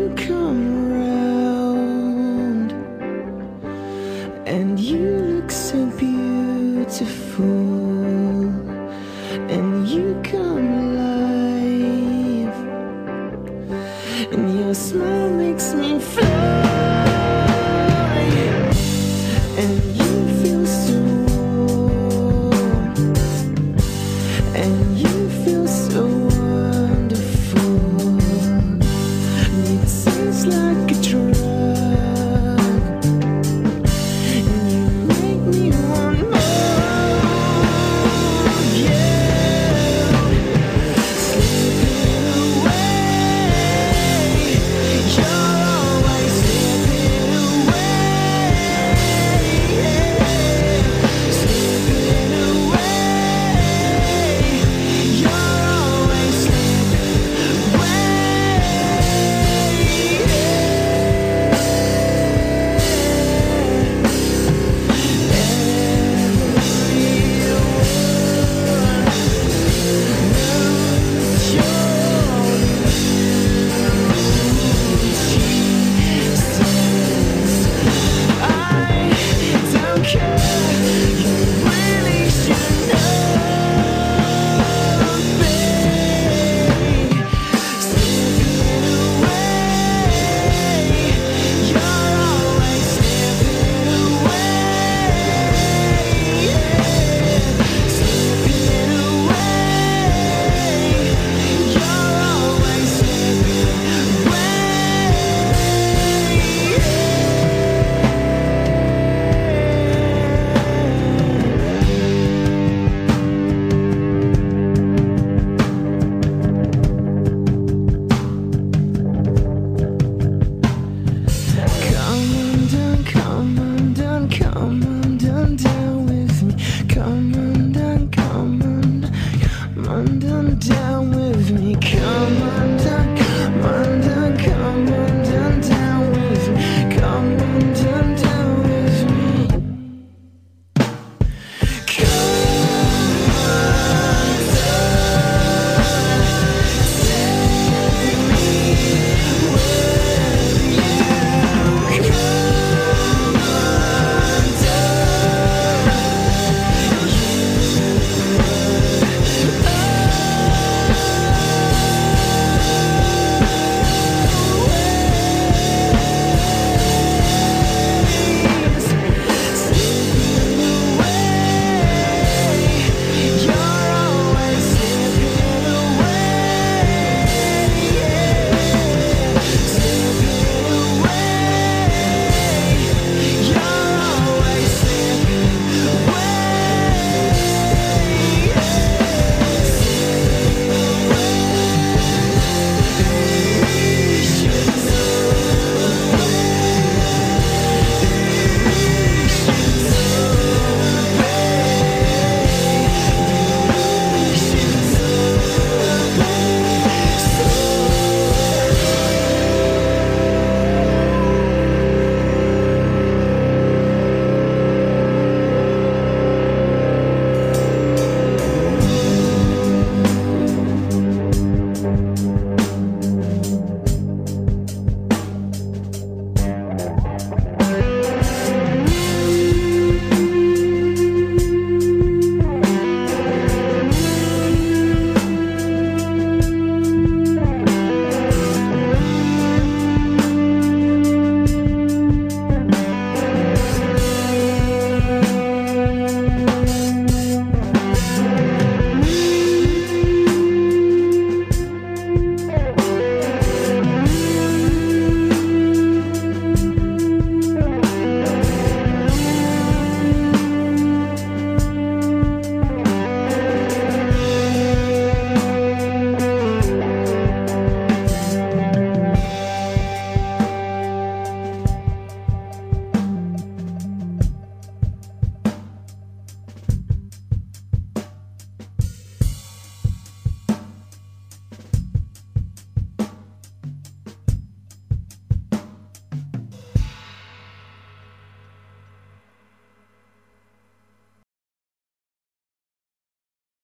you come around and you look so beautiful. And you come alive. And your smile makes me fly